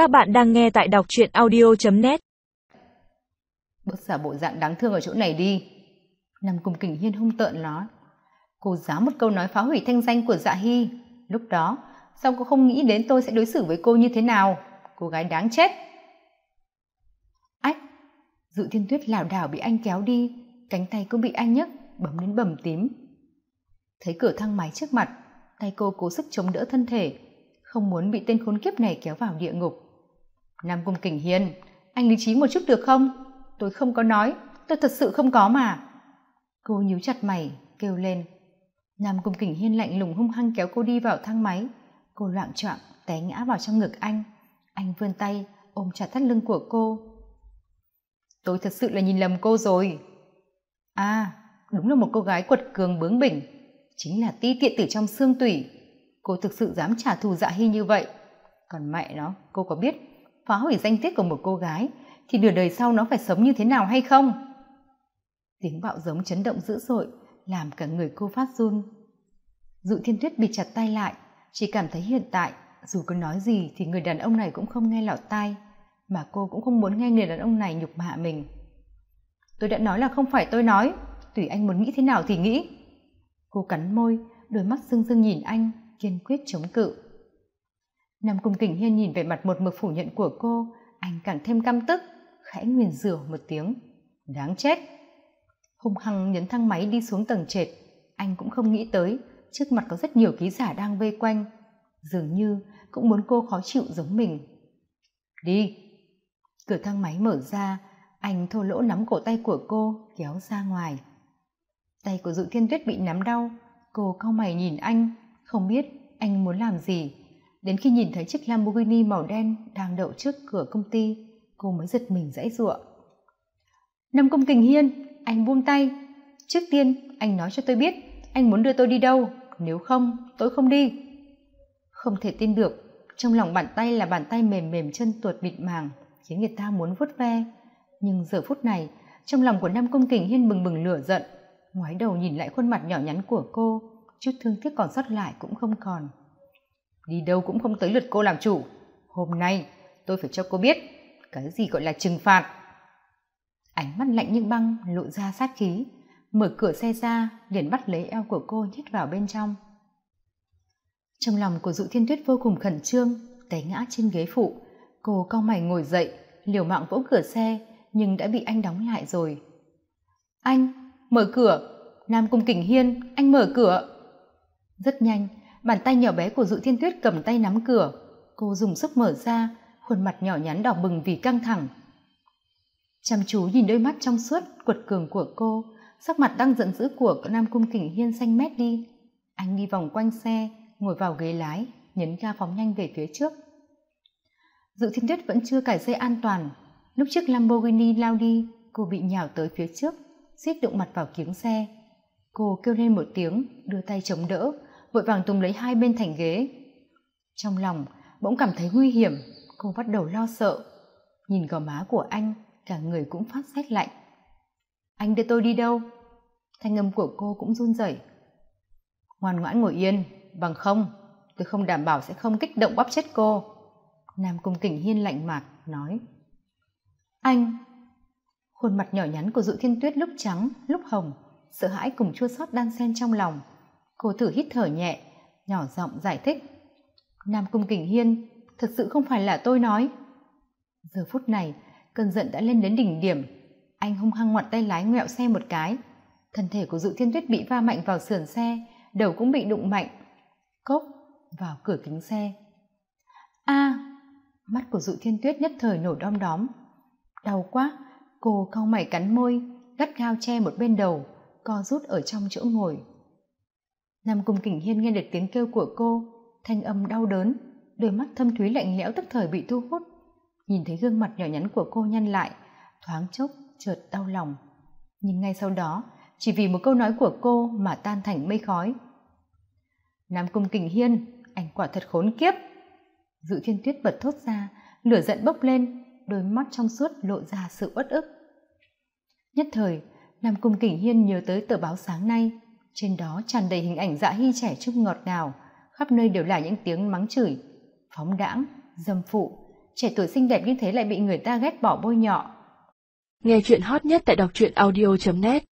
Các bạn đang nghe tại đọc truyện audio.net bước xả bộ dạng đáng thương ở chỗ này đi. Nằm cùng kình hiên hung tợn nói. Cô dám một câu nói phá hủy thanh danh của dạ hy. Lúc đó, sao cô không nghĩ đến tôi sẽ đối xử với cô như thế nào? Cô gái đáng chết. Ách! Dự thiên tuyết lảo đảo bị anh kéo đi, cánh tay cũng bị anh nhấc, bấm đến bầm tím. Thấy cửa thang máy trước mặt, tay cô cố sức chống đỡ thân thể, không muốn bị tên khốn kiếp này kéo vào địa ngục. Nam Cung Kình Hiên, anh lý trí một chút được không? Tôi không có nói, tôi thật sự không có mà. Cô nhíu chặt mày, kêu lên. Nam Cung Kình Hiên lạnh lùng hung hăng kéo cô đi vào thang máy. Cô loạn choạng té ngã vào trong ngực anh. Anh vươn tay, ôm chặt thắt lưng của cô. Tôi thật sự là nhìn lầm cô rồi. À, đúng là một cô gái quật cường bướng bỉnh. Chính là ti tiện từ trong xương tủy. Cô thực sự dám trả thù dạ hy như vậy. Còn mẹ nó, cô có biết phá hủy danh tiết của một cô gái thì nửa đời sau nó phải sống như thế nào hay không? Tiếng bạo giống chấn động dữ dội, làm cả người cô phát run. Dụ thiên tuyết bị chặt tay lại, chỉ cảm thấy hiện tại, dù có nói gì thì người đàn ông này cũng không nghe lọt tai, mà cô cũng không muốn nghe người đàn ông này nhục mạ mình. Tôi đã nói là không phải tôi nói, tùy anh muốn nghĩ thế nào thì nghĩ. Cô cắn môi, đôi mắt rưng rưng nhìn anh, kiên quyết chống cự. Nam Cung Kình Hiên nhìn về mặt một mực phủ nhận của cô, anh càng thêm căm tức, khẽ nguyền rủa một tiếng. Đáng chết! Hung hăng nhấn thang máy đi xuống tầng trệt, anh cũng không nghĩ tới, trước mặt có rất nhiều ký giả đang vây quanh. Dường như cũng muốn cô khó chịu giống mình. Đi! Cửa thang máy mở ra, anh thô lỗ nắm cổ tay của cô, kéo ra ngoài. Tay của Dụ Thiên Tuyết bị nắm đau, cô cau mày nhìn anh, không biết anh muốn làm gì đến khi nhìn thấy chiếc lamborghini màu đen đang đậu trước cửa công ty, cô mới giật mình dãy giụa. Năm công kình hiên, anh buông tay. Trước tiên, anh nói cho tôi biết, anh muốn đưa tôi đi đâu. Nếu không, tôi không đi. Không thể tin được, trong lòng bàn tay là bàn tay mềm mềm chân tuột bịt màng, khiến người ta muốn vuốt ve. Nhưng giờ phút này, trong lòng của nam công kình hiên bừng bừng lửa giận. Ngoái đầu nhìn lại khuôn mặt nhỏ nhắn của cô, chút thương tiếc còn sót lại cũng không còn đi đâu cũng không tới lượt cô làm chủ. Hôm nay, tôi phải cho cô biết cái gì gọi là trừng phạt. Ánh mắt lạnh như băng lộ ra sát khí, mở cửa xe ra, liền bắt lấy eo của cô nhét vào bên trong. Trong lòng của dụ thiên tuyết vô cùng khẩn trương, té ngã trên ghế phụ. Cô cau mày ngồi dậy, liều mạng vỗ cửa xe, nhưng đã bị anh đóng lại rồi. Anh, mở cửa. Nam cung kình hiên, anh mở cửa. Rất nhanh bàn tay nhỏ bé của dụ thiên tuyết cầm tay nắm cửa. Cô dùng sức mở ra, khuôn mặt nhỏ nhắn đỏ bừng vì căng thẳng. Chăm chú nhìn đôi mắt trong suốt, quật cường của cô, sắc mặt đang giận dữ của nam cung kình hiên xanh mét đi. Anh đi vòng quanh xe, ngồi vào ghế lái, nhấn ga phóng nhanh về phía trước. Dự thiên tuyết vẫn chưa cài dây an toàn. Lúc chiếc lamborghini lao đi, cô bị nhào tới phía trước suýt đụng mặt vào kiếng xe. Cô kêu lên một tiếng, đưa tay chống đỡ vội vàng túm lấy hai bên thành ghế. Trong lòng, bỗng cảm thấy nguy hiểm, cô bắt đầu lo sợ. Nhìn gò má của anh, cả người cũng phát rét lạnh. Anh đưa tôi đi đâu? Thanh âm của cô cũng run rẩy. Ngoan ngoãn ngồi yên, bằng không, tôi không đảm bảo sẽ không kích động bóp chết cô. Nam cung kình hiên lạnh mạc, nói. Anh, khuôn mặt nhỏ nhắn của dụ thiên tuyết lúc trắng, lúc hồng, sợ hãi cùng chua xót đan xen trong lòng cô thử hít thở nhẹ, nhỏ giọng giải thích. Nam cung kình hiên, thật sự không phải là tôi nói. Giờ phút này, cơn giận đã lên đến đỉnh điểm. Anh hung hăng ngoặt tay lái ngoẹo xe một cái. Thân thể của dụ thiên tuyết bị va mạnh vào sườn xe, đầu cũng bị đụng mạnh. Cốc vào cửa kính xe. A! Mắt của dụ thiên tuyết nhất thời nổi đom đóm. Đau quá, cô cau mày cắn môi, gắt gao che một bên đầu, co rút ở trong chỗ ngồi nam cung kình hiên nghe được tiếng kêu của cô, thanh âm đau đớn, đôi mắt thâm thúy lạnh lẽo tức thời bị thu hút. Nhìn thấy gương mặt nhỏ nhắn của cô nhăn lại, thoáng chốc chợt đau lòng. Nhưng ngay sau đó, chỉ vì một câu nói của cô mà tan thành mây khói. Nam cung kình hiên, anh quả thật khốn kiếp. Dự thiên tuyết bật thốt ra, lửa giận bốc lên, đôi mắt trong suốt lộ ra sự uất ức. Nhất thời nam cung kình hiên nhớ tới tờ báo sáng nay trên đó tràn đầy hình ảnh dạ hy trẻ trung ngọt ngào. Khắp nơi đều là những tiếng mắng chửi, phóng đãng, dâm phụ. Trẻ tuổi xinh đẹp như thế lại bị người ta ghét bỏ bôi nhọ. Nghe chuyện hot nhất tại đọc truyện audio net.